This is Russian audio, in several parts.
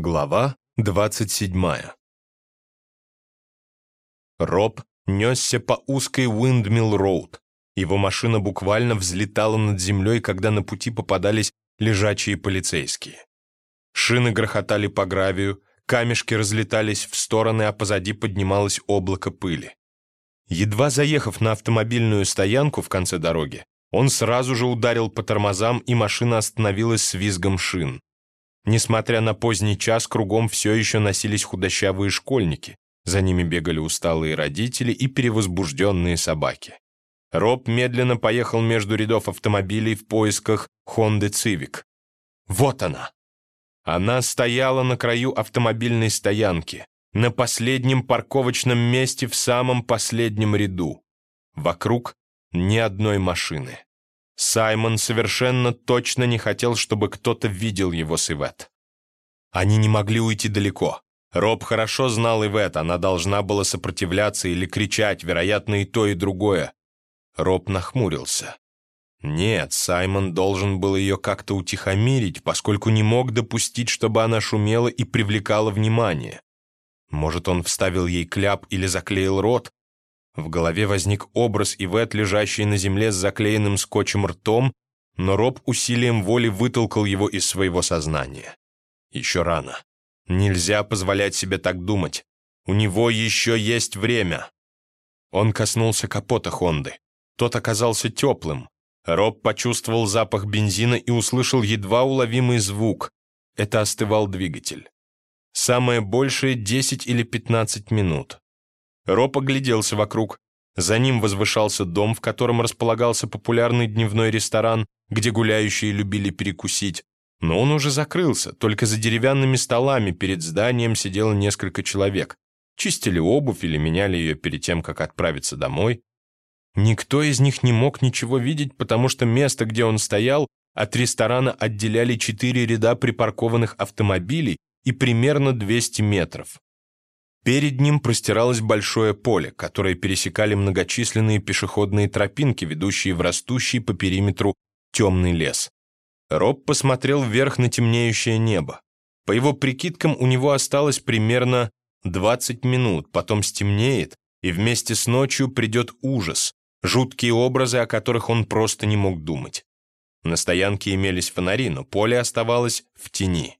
Глава 27 Роб несся по узкой Уиндмилл-роуд. Его машина буквально взлетала над землей, когда на пути попадались лежачие полицейские. Шины грохотали по гравию, камешки разлетались в стороны, а позади поднималось облако пыли. Едва заехав на автомобильную стоянку в конце дороги, он сразу же ударил по тормозам, и машина остановилась с визгом шин. Несмотря на поздний час, кругом все еще носились худощавые школьники. За ними бегали усталые родители и перевозбужденные собаки. Роб медленно поехал между рядов автомобилей в поисках Honda Civic. Вот она! Она стояла на краю автомобильной стоянки, на последнем парковочном месте в самом последнем ряду. Вокруг ни одной машины. Саймон совершенно точно не хотел, чтобы кто-то видел его с Ивет. Они не могли уйти далеко. Роб хорошо знал Ивет, она должна была сопротивляться или кричать, вероятно, и то, и другое. Роб нахмурился. Нет, Саймон должен был ее как-то утихомирить, поскольку не мог допустить, чтобы она шумела и привлекала внимание. Может, он вставил ей кляп или заклеил рот, в голове возник образ Ивет, лежащей на земле с заклеенным скотчем ртом, но Роб усилием воли вытолкал его из своего сознания. Еще рано. Нельзя позволять себе так думать. У него еще есть время. Он коснулся капота Хонды. Тот оказался теплым. Роб почувствовал запах бензина и услышал едва уловимый звук. Это остывал двигатель. Самое большее 10 или 15 минут. Роб огляделся вокруг. За ним возвышался дом, в котором располагался популярный дневной ресторан, где гуляющие любили перекусить. Но он уже закрылся, только за деревянными столами перед зданием сидело несколько человек. Чистили обувь или меняли ее перед тем, как отправиться домой. Никто из них не мог ничего видеть, потому что место, где он стоял, от ресторана отделяли четыре ряда припаркованных автомобилей и примерно 200 метров. Перед ним простиралось большое поле, которое пересекали многочисленные пешеходные тропинки, ведущие в растущий по периметру темный лес. Роб посмотрел вверх на темнеющее небо. По его прикидкам, у него осталось примерно 20 минут, потом стемнеет, и вместе с ночью придет ужас, жуткие образы, о которых он просто не мог думать. На стоянке имелись фонари, но поле оставалось в тени.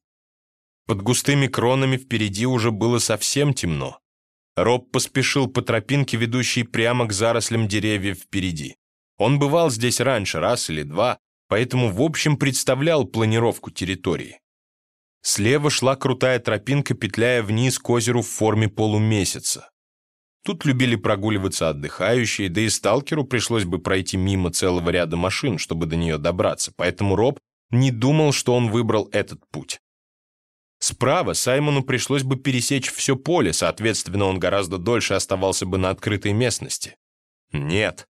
Под густыми кронами впереди уже было совсем темно. Роб поспешил по тропинке, ведущей прямо к зарослям деревьев впереди. Он бывал здесь раньше, раз или два, поэтому в общем представлял планировку территории. Слева шла крутая тропинка, петляя вниз к озеру в форме полумесяца. Тут любили прогуливаться отдыхающие, да и сталкеру пришлось бы пройти мимо целого ряда машин, чтобы до нее добраться, поэтому Роб не думал, что он выбрал этот путь. Справа Саймону пришлось бы пересечь все поле, соответственно, он гораздо дольше оставался бы на открытой местности. Нет.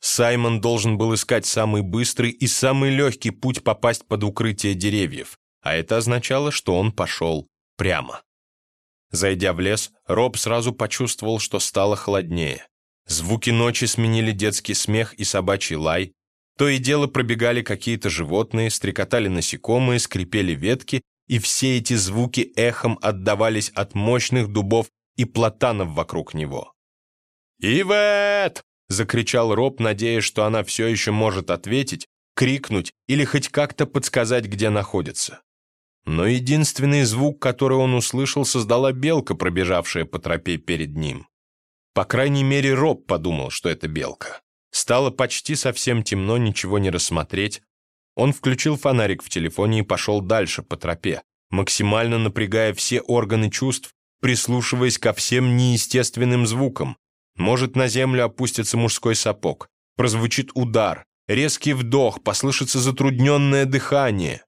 Саймон должен был искать самый быстрый и самый легкий путь попасть под укрытие деревьев, а это означало, что он пошел прямо. Зайдя в лес, Роб сразу почувствовал, что стало холоднее. Звуки ночи сменили детский смех и собачий лай. То и дело пробегали какие-то животные, стрекотали насекомые, скрипели ветки, и все эти звуки эхом отдавались от мощных дубов и платанов вокруг него. «Ивет!» — закричал Роб, надеясь, что она все еще может ответить, крикнуть или хоть как-то подсказать, где находится. Но единственный звук, который он услышал, создала белка, пробежавшая по тропе перед ним. По крайней мере, Роб подумал, что это белка. Стало почти совсем темно, ничего не рассмотреть, он включил фонарик в телефоне и пошел дальше по тропе, максимально напрягая все органы чувств, прислушиваясь ко всем неестественным звукам. Может, на землю опустится мужской сапог, прозвучит удар, резкий вдох, послышится затрудненное дыхание.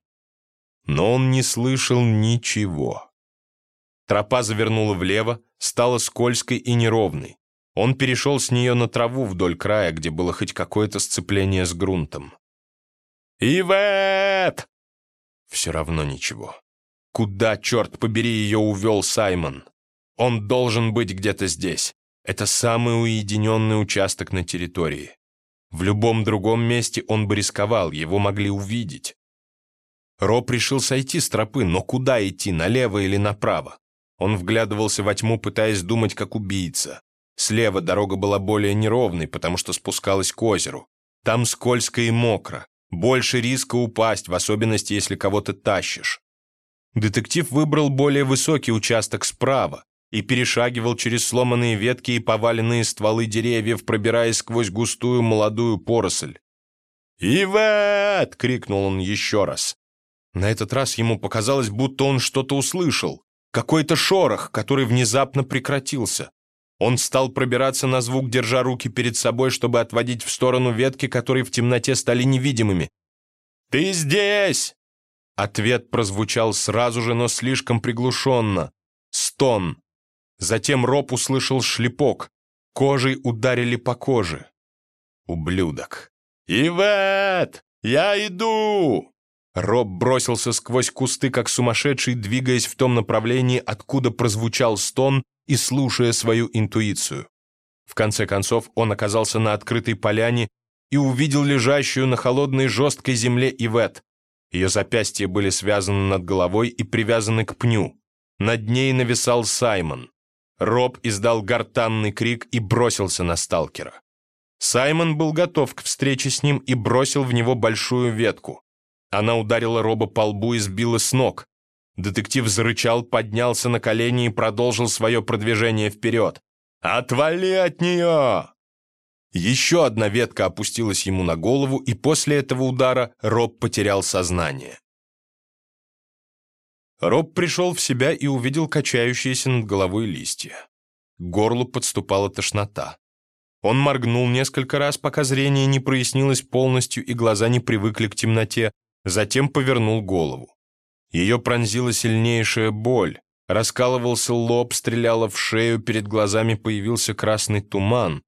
Но он не слышал ничего. Тропа завернула влево, стала скользкой и неровной. Он перешел с нее на траву вдоль края, где было хоть какое-то сцепление с грунтом. «Ивет!» Все равно ничего. Куда, черт побери, ее увел Саймон? Он должен быть где-то здесь. Это самый уединенный участок на территории. В любом другом месте он бы рисковал, его могли увидеть. Роб решил сойти с тропы, но куда идти, налево или направо? Он вглядывался во тьму, пытаясь думать, как убийца. Слева дорога была более неровной, потому что спускалась к озеру. Там скользко и мокро. Больше риска упасть, в особенности, если кого-то тащишь. Детектив выбрал более высокий участок справа и перешагивал через сломанные ветки и поваленные стволы деревьев, пробираясь сквозь густую молодую поросль. «Ивет!» — крикнул он еще раз. На этот раз ему показалось, будто он что-то услышал. Какой-то шорох, который внезапно прекратился. Он стал пробираться на звук, держа руки перед собой, чтобы отводить в сторону ветки, которые в темноте стали невидимыми. «Ты здесь!» Ответ прозвучал сразу же, но слишком приглушенно. Стон. Затем Роб услышал шлепок. Кожей ударили по коже. Ублюдок. «Ивет! Я иду!» Роб бросился сквозь кусты, как сумасшедший, двигаясь в том направлении, откуда прозвучал стон и слушая свою интуицию. В конце концов он оказался на открытой поляне и увидел лежащую на холодной жесткой земле Ивет. Ее запястья были связаны над головой и привязаны к пню. Над ней нависал Саймон. Роб издал гортанный крик и бросился на сталкера. Саймон был готов к встрече с ним и бросил в него большую ветку. Она ударила Роба по лбу и сбила с ног. Детектив зарычал, поднялся на колени и продолжил свое продвижение вперед. «Отвали от нее!» Еще одна ветка опустилась ему на голову, и после этого удара Роб потерял сознание. Роб пришел в себя и увидел качающиеся над головой листья. К горлу подступала тошнота. Он моргнул несколько раз, пока зрение не прояснилось полностью и глаза не привыкли к темноте, затем повернул голову. Ее пронзила сильнейшая боль, раскалывался лоб, стреляла в шею, перед глазами появился красный туман,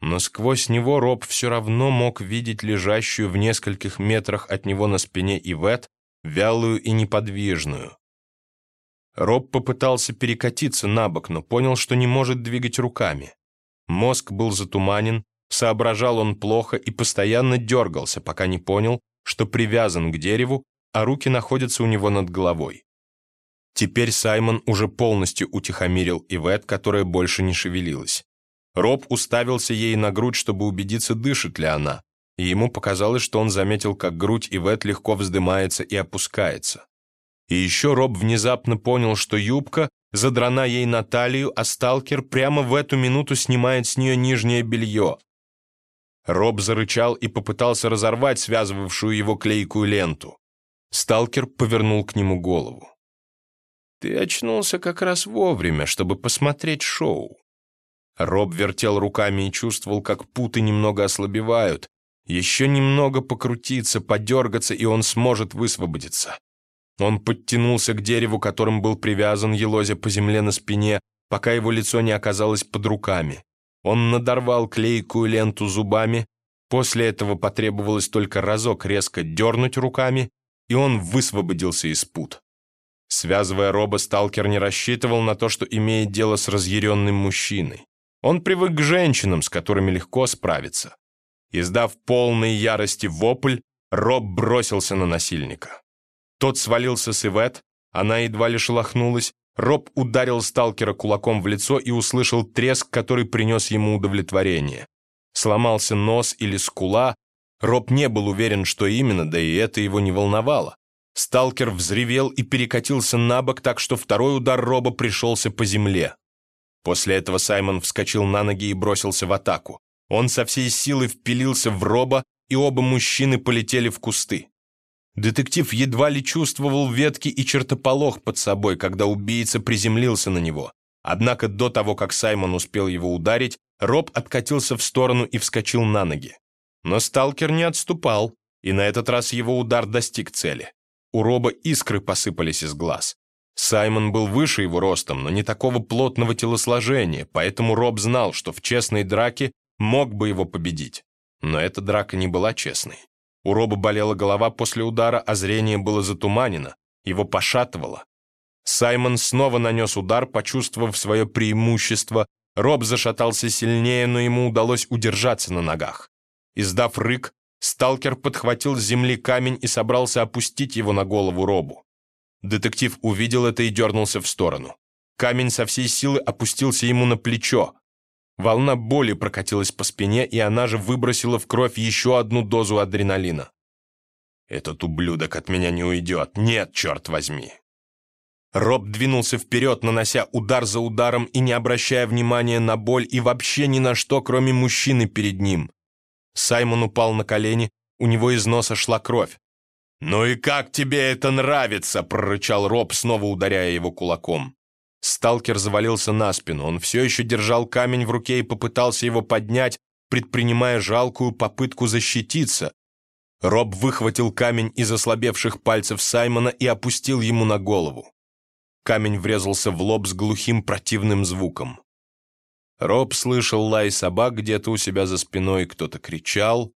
но сквозь него Роб все равно мог видеть лежащую в нескольких метрах от него на спине Ивет, вялую и неподвижную. Роб попытался перекатиться на бок, но понял, что не может двигать руками. Мозг был затуманен, соображал он плохо и постоянно дергался, пока не понял, что привязан к дереву, а руки находятся у него над головой. Теперь Саймон уже полностью утихомирил Ивет, которая больше не шевелилась. Роб уставился ей на грудь, чтобы убедиться, дышит ли она, и ему показалось, что он заметил, как грудь Ивет легко вздымается и опускается. И еще Роб внезапно понял, что юбка задрана ей на талию, а сталкер прямо в эту минуту снимает с нее нижнее белье. Роб зарычал и попытался разорвать связывавшую его клейкую ленту. Сталкер повернул к нему голову. «Ты очнулся как раз вовремя, чтобы посмотреть шоу». Роб вертел руками и чувствовал, как путы немного ослабевают. Еще немного покрутиться, подергаться, и он сможет высвободиться. Он подтянулся к дереву, которым был привязан, елозя по земле на спине, пока его лицо не оказалось под руками. Он надорвал клейкую ленту зубами, после этого потребовалось только разок резко дернуть руками, и он высвободился из пут. Связывая роба, сталкер не рассчитывал на то, что имеет дело с разъяренным мужчиной. Он привык к женщинам, с которыми легко справиться. Издав полной ярости вопль, Роб бросился на насильника. Тот свалился с Ивет, она едва лишь шелохнулась, Роб ударил сталкера кулаком в лицо и услышал треск, который принес ему удовлетворение. Сломался нос или скула. Роб не был уверен, что именно, да и это его не волновало. Сталкер взревел и перекатился на бок, так что второй удар Роба пришелся по земле. После этого Саймон вскочил на ноги и бросился в атаку. Он со всей силы впилился в Роба, и оба мужчины полетели в кусты. Детектив едва ли чувствовал ветки и чертополох под собой, когда убийца приземлился на него. Однако до того, как Саймон успел его ударить, Роб откатился в сторону и вскочил на ноги. Но сталкер не отступал, и на этот раз его удар достиг цели. У Роба искры посыпались из глаз. Саймон был выше его ростом, но не такого плотного телосложения, поэтому Роб знал, что в честной драке мог бы его победить. Но эта драка не была честной. У Роба болела голова после удара, а зрение было затуманено, его пошатывало. Саймон снова нанес удар, почувствовав свое преимущество. Роб зашатался сильнее, но ему удалось удержаться на ногах. Издав рык, Сталкер подхватил с земли камень и собрался опустить его на голову Робу. Детектив увидел это и дернулся в сторону. Камень со всей силы опустился ему на плечо. Волна боли прокатилась по спине, и она же выбросила в кровь еще одну дозу адреналина. «Этот ублюдок от меня не уйдет. Нет, черт возьми!» Роб двинулся вперед, нанося удар за ударом и не обращая внимания на боль и вообще ни на что, кроме мужчины перед ним. Саймон упал на колени, у него из носа шла кровь. «Ну и как тебе это нравится?» — прорычал Роб, снова ударяя его кулаком. Сталкер завалился на спину, он все еще держал камень в руке и попытался его поднять, предпринимая жалкую попытку защититься. Роб выхватил камень из ослабевших пальцев Саймона и опустил ему на голову. Камень врезался в лоб с глухим противным звуком. Роб слышал лай собак где-то у себя за спиной, кто-то кричал.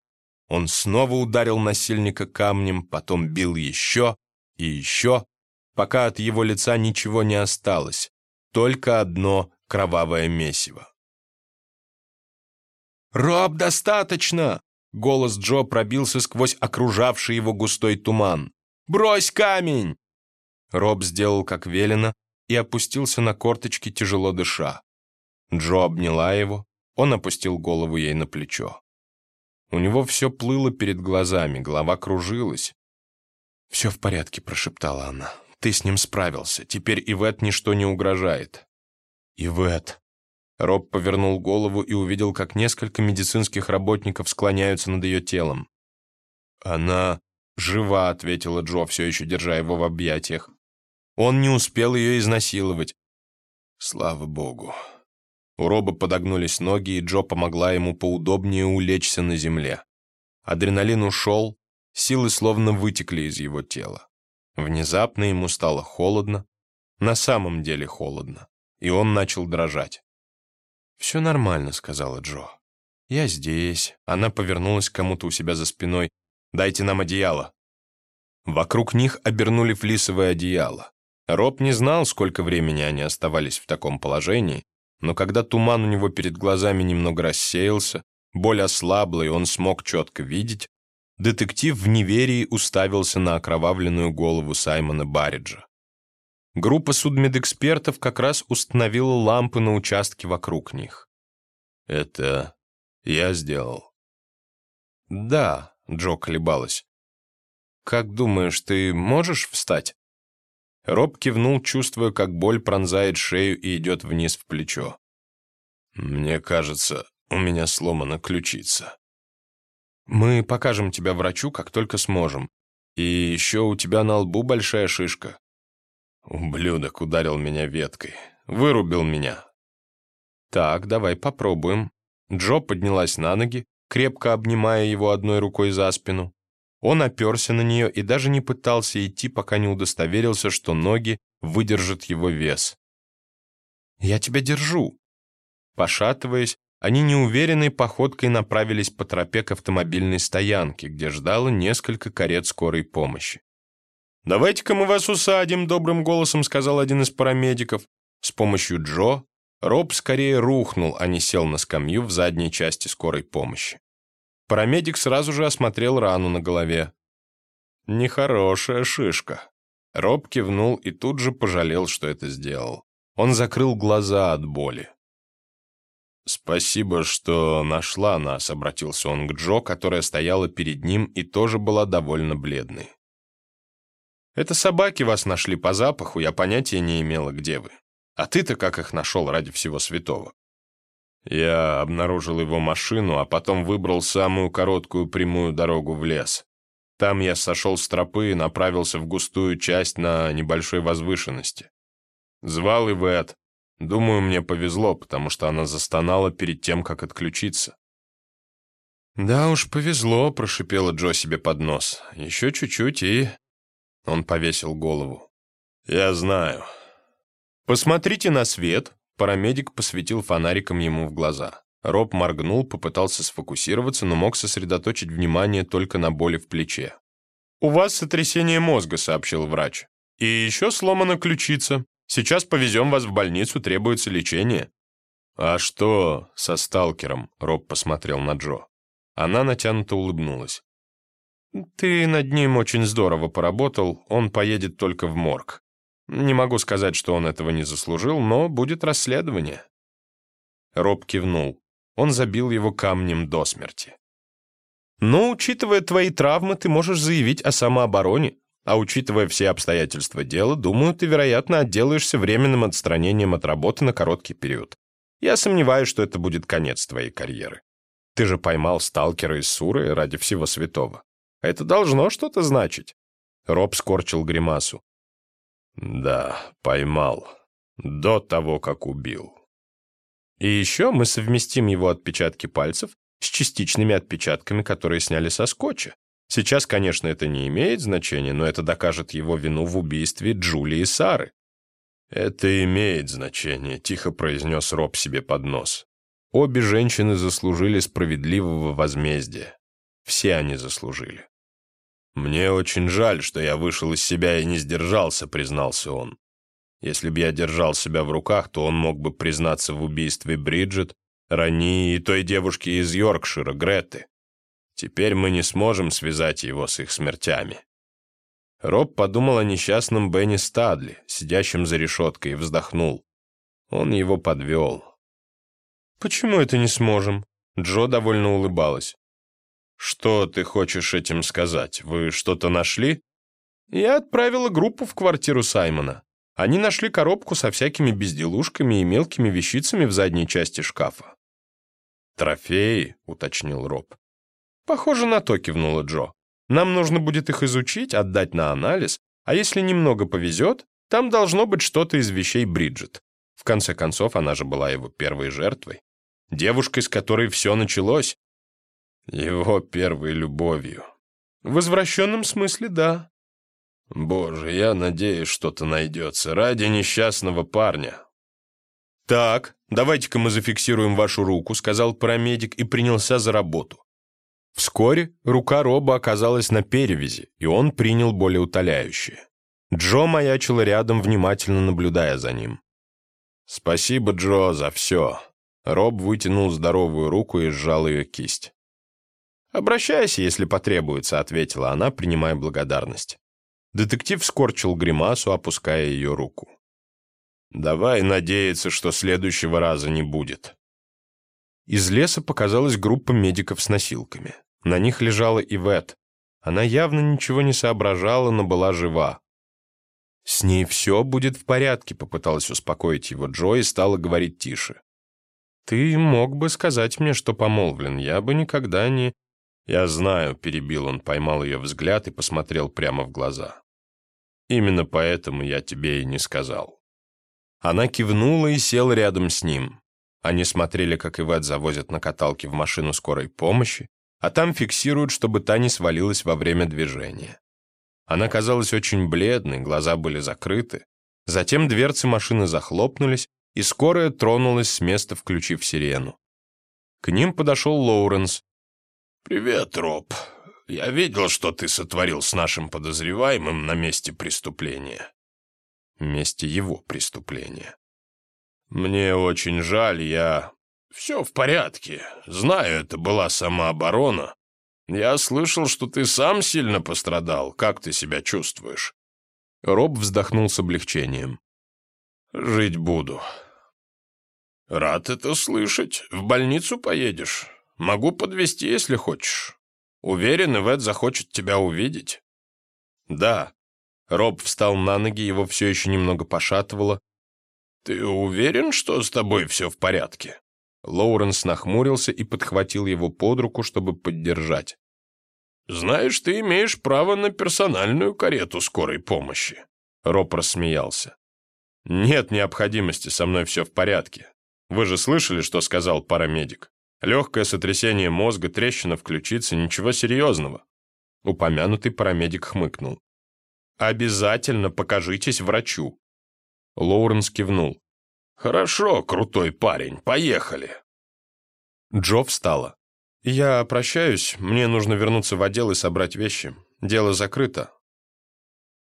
Он снова ударил насильника камнем, потом бил еще и еще, пока от его лица ничего не осталось, только одно кровавое месиво. «Роб, достаточно!» Голос Джо пробился сквозь окружавший его густой туман. «Брось камень!» Роб сделал как велено и опустился на корточки, тяжело дыша. Джо обняла его, он опустил голову ей на плечо. У него все плыло перед глазами, голова кружилась. «Все в порядке», — прошептала она. «Ты с ним справился. Теперь Ивет ничто не угрожает». «Ивет». Роб повернул голову и увидел, как несколько медицинских работников склоняются над ее телом. «Она жива», — ответила Джо, все еще держа его в объятиях. Он не успел ее изнасиловать. Слава богу. У Роба подогнулись ноги, и Джо помогла ему поудобнее улечься на земле. Адреналин ушел, силы словно вытекли из его тела. Внезапно ему стало холодно, на самом деле холодно, и он начал дрожать. «Все нормально», — сказала Джо. «Я здесь». Она повернулась к кому-то у себя за спиной. «Дайте нам одеяло». Вокруг них обернули флисовое одеяло. Роб не знал, сколько времени они оставались в таком положении, но когда туман у него перед глазами немного рассеялся, боль ослабла, и он смог четко видеть, детектив в неверии уставился на окровавленную голову Саймона Барриджа. Группа судмедэкспертов как раз установила лампы на участке вокруг них. «Это я сделал?» «Да», — Джо колебалась. «Как думаешь, ты можешь встать?» Роб кивнул, чувствуя, как боль пронзает шею и идет вниз в плечо. «Мне кажется, у меня сломана ключица». «Мы покажем тебя врачу, как только сможем. И еще у тебя на лбу большая шишка». Ублюдок ударил меня веткой. Вырубил меня. «Так, давай попробуем». Джо поднялась на ноги, крепко обнимая его одной рукой за спину. Он оперся на нее и даже не пытался идти, пока не удостоверился, что ноги выдержат его вес. «Я тебя держу!» Пошатываясь, они неуверенной походкой направились по тропе к автомобильной стоянке, где ждало несколько карет скорой помощи. «Давайте-ка мы вас усадим», — добрым голосом сказал один из парамедиков. С помощью Джо Роб скорее рухнул, а не сел на скамью в задней части скорой помощи. Парамедик сразу же осмотрел рану на голове. «Нехорошая шишка». Роб кивнул и тут же пожалел, что это сделал. Он закрыл глаза от боли. «Спасибо, что нашла нас», — обратился он к Джо, которая стояла перед ним и тоже была довольно бледной. «Это собаки вас нашли по запаху, я понятия не имела, где вы. А ты-то как их нашел ради всего святого?» Я обнаружил его машину, а потом выбрал самую короткую прямую дорогу в лес. Там я сошел с тропы и направился в густую часть на небольшой возвышенности. Звал Ивет. Думаю, мне повезло, потому что она застонала перед тем, как отключиться. «Да уж, повезло», — прошипела Джо себе под нос. «Еще чуть-чуть и...» Он повесил голову. «Я знаю». «Посмотрите на свет», Парамедик посветил фонариком ему в глаза. Роб моргнул, попытался сфокусироваться, но мог сосредоточить внимание только на боли в плече. «У вас сотрясение мозга», — сообщил врач. «И еще сломана ключица. Сейчас повезем вас в больницу, требуется лечение». «А что со сталкером?» — Роб посмотрел на Джо. Она натянуто улыбнулась. Ты над ним очень здорово поработал, он поедет только в морг. Не могу сказать, что он этого не заслужил, но будет расследование. Роб кивнул. Он забил его камнем до смерти. Но, учитывая твои травмы, ты можешь заявить о самообороне, а учитывая все обстоятельства дела, думаю, ты, вероятно, отделаешься временным отстранением от работы на короткий период. Я сомневаюсь, что это будет конец твоей карьеры. Ты же поймал сталкера из Суры ради всего святого. Это должно что-то значить. Роб скорчил гримасу. Да, поймал. До того, как убил. И еще мы совместим его отпечатки пальцев с частичными отпечатками, которые сняли со скотча. Сейчас, конечно, это не имеет значения, но это докажет его вину в убийстве Джулии и Сары. «Это имеет значение», — тихо произнес Роб себе под нос. Обе женщины заслужили справедливого возмездия. Все они заслужили. «Мне очень жаль, что я вышел из себя и не сдержался», — признался он. «Если бы я держал себя в руках, то он мог бы признаться в убийстве Бриджит, Рани и той девушки из Йоркшира, Греты. Теперь мы не сможем связать его с их смертями». Роб подумал о несчастном Бенни Стадли, сидящем за решеткой, и вздохнул. Он его подвел. «Почему это не сможем?» Джо довольно улыбалась. «Что ты хочешь этим сказать? Вы что-то нашли?» «Я отправила группу в квартиру Саймона. Они нашли коробку со всякими безделушками и мелкими вещицами в задней части шкафа». «Трофеи?» — уточнил Роб. «Похоже на то», — кивнула Джо. «Нам нужно будет их изучить, отдать на анализ, а если немного повезет, там должно быть что-то из вещей Бриджит. В конце концов, она же была его первой жертвой. Девушкой, с которой все началось. Его первой любовью. В извращенном смысле, да. Боже, я надеюсь, что-то найдется ради несчастного парня. Так, давайте-ка мы зафиксируем вашу руку, сказал парамедик и принялся за работу. Вскоре рука Роба оказалась на перевязи, и он принял более утоляющее. Джо маячила рядом, внимательно наблюдая за ним. «Спасибо, Джо, за все». Роб вытянул здоровую руку и сжал ее кисть. «Обращайся, если потребуется», — ответила она, принимая благодарность. Детектив скорчил гримасу, опуская ее руку. «Давай надеяться, что следующего раза не будет». Из леса показалась группа медиков с носилками. На них лежала Ивет. Она явно ничего не соображала, но была жива. «С ней все будет в порядке», — попыталась успокоить его Джо и стала говорить тише. «Ты мог бы сказать мне, что помолвлен. Я бы никогда не...» «Я знаю», — перебил он, поймал ее взгляд и посмотрел прямо в глаза. «Именно поэтому я тебе и не сказал». Она кивнула и села рядом с ним. Они смотрели, как Ивет завозят на каталке в машину скорой помощи, а там фиксируют, чтобы та не свалилась во время движения. Она казалась очень бледной, глаза были закрыты. Затем дверцы машины захлопнулись, и скорая тронулась с места, включив сирену. К ним подошел Лоуренс, «Привет, Роб. Я видел, что ты сотворил с нашим подозреваемым на месте преступления». Месте его преступления. «Мне очень жаль, я...» «Все в порядке. Знаю, это была самооборона. Я слышал, что ты сам сильно пострадал. Как ты себя чувствуешь?» Роб вздохнул с облегчением. «Жить буду». «Рад это слышать. В больницу поедешь?» Могу подвести, если хочешь. Уверен, Ивет захочет тебя увидеть». «Да». Роб встал на ноги, его все еще немного пошатывало. «Ты уверен, что с тобой все в порядке?» Лоуренс нахмурился и подхватил его под руку, чтобы поддержать. «Знаешь, ты имеешь право на персональную карету скорой помощи». Роб рассмеялся. «Нет необходимости, со мной все в порядке. Вы же слышали, что сказал парамедик? Легкое сотрясение мозга, трещина в ключице, ничего серьезного. Упомянутый парамедик хмыкнул. «Обязательно покажитесь врачу». Лоуренс кивнул. «Хорошо, крутой парень, поехали». Джо встала. «Я прощаюсь, мне нужно вернуться в отдел и собрать вещи. Дело закрыто».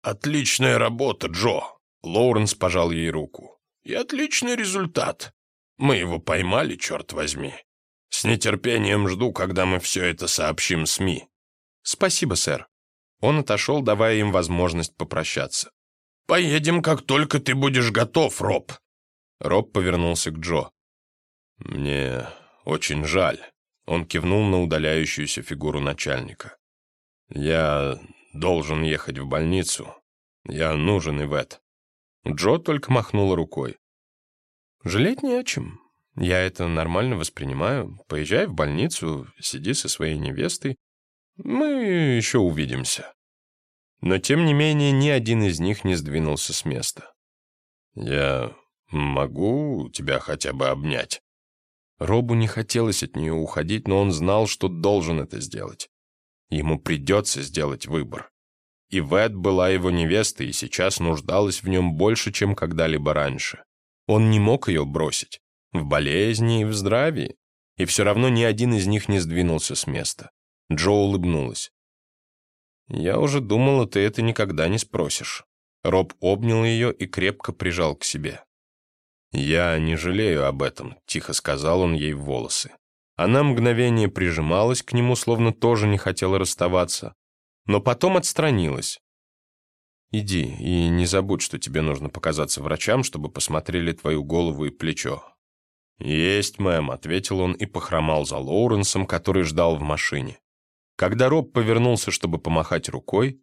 «Отличная работа, Джо!» Лоуренс пожал ей руку. «И отличный результат. Мы его поймали, черт возьми. С нетерпением жду, когда мы все это сообщим СМИ. «Спасибо, сэр». Он отошел, давая им возможность попрощаться. «Поедем, как только ты будешь готов, Роб». Роб повернулся к Джо. «Мне очень жаль». Он кивнул на удаляющуюся фигуру начальника. «Я должен ехать в больницу. Я нужен, Ивет». Джо только махнула рукой. «Жалеть не о чем. Я это нормально воспринимаю. Поезжай в больницу, сиди со своей невестой. Мы еще увидимся». Но, тем не менее, ни один из них не сдвинулся с места. «Я могу тебя хотя бы обнять?» Робу не хотелось от нее уходить, но он знал, что должен это сделать. Ему придется сделать выбор. Ивет была его невестой и сейчас нуждалась в нем больше, чем когда-либо раньше. Он не мог ее бросить. В болезни и в здравии. И все равно ни один из них не сдвинулся с места. Джо улыбнулась. «Я уже думала, ты это никогда не спросишь». Роб обнял ее и крепко прижал к себе. «Я не жалею об этом», — тихо сказал он ей в волосы. Она мгновение прижималась к нему, словно тоже не хотела расставаться, но потом отстранилась. «Иди и не забудь, что тебе нужно показаться врачам, чтобы посмотрели твою голову и плечо». «Есть, мэм», — ответил он и похромал за Лоуренсом, который ждал в машине. Когда Роб повернулся, чтобы помахать рукой,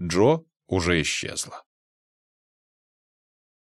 Джо уже исчезла.